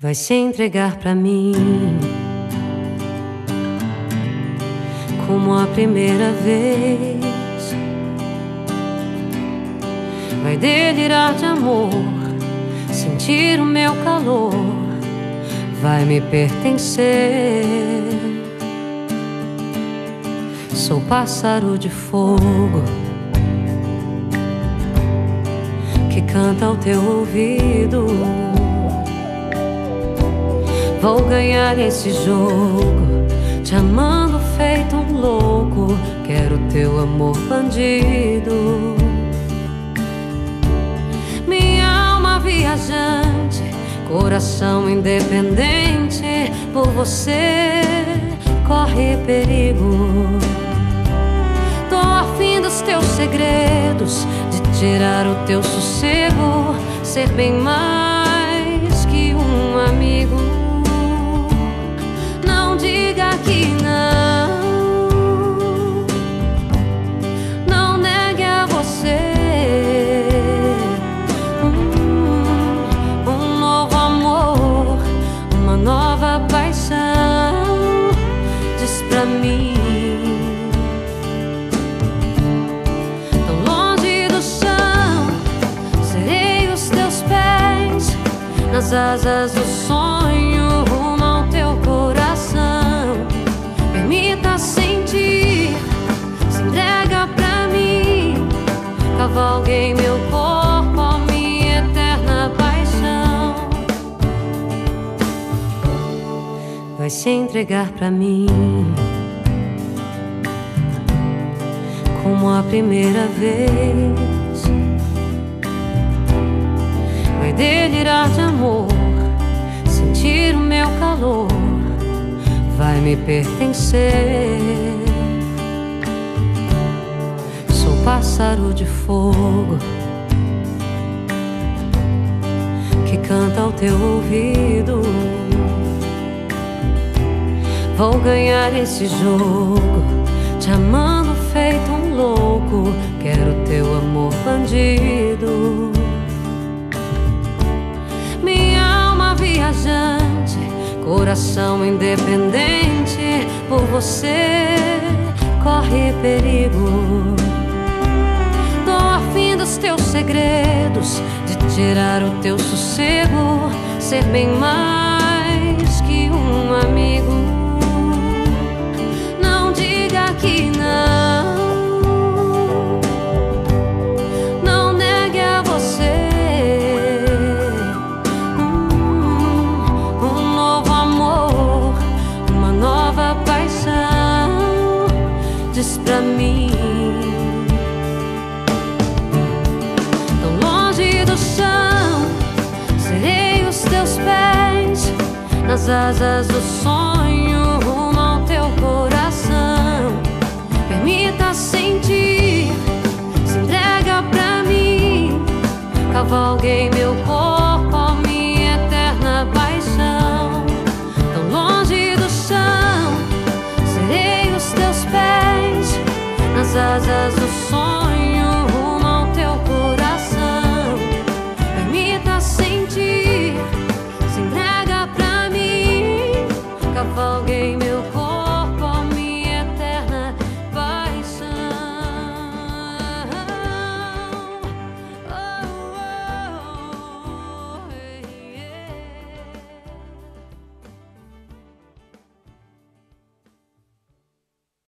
vai se entregar pra mim como a primeira vez. Vai delirar de amor, sentir o meu calor, vai me pertencer. Sou pássaro de fogo que canta ao teu ouvido. Vou ganhar esse jogo, te amando feito um louco. Quero teu amor bandido. Minha alma viajante, coração independente, por você corre perigo. Tô afim dos teus segredos, de tirar o teu sossego, ser bem mais que um amigo. Nas asas do sonho rumo ao teu coração. Permita sentir, se entrega pra mim. Cavalguei meu corpo, a minha eterna paixão. Vai se entregar pra mim. Como a primeira vez vai me pertencer. Sou pássaro de fogo que canta ao teu ouvido. Vou ganhar esse jogo, te amando feito um louco. Quero teu amor bandido. Coração independente, por você corre perigo. Tô afim dos teus segredos, de tirar o teu sossego, ser bem mais que um amigo. Pra mim. Tão longe do chão, serei os teus pés nas asas do sonho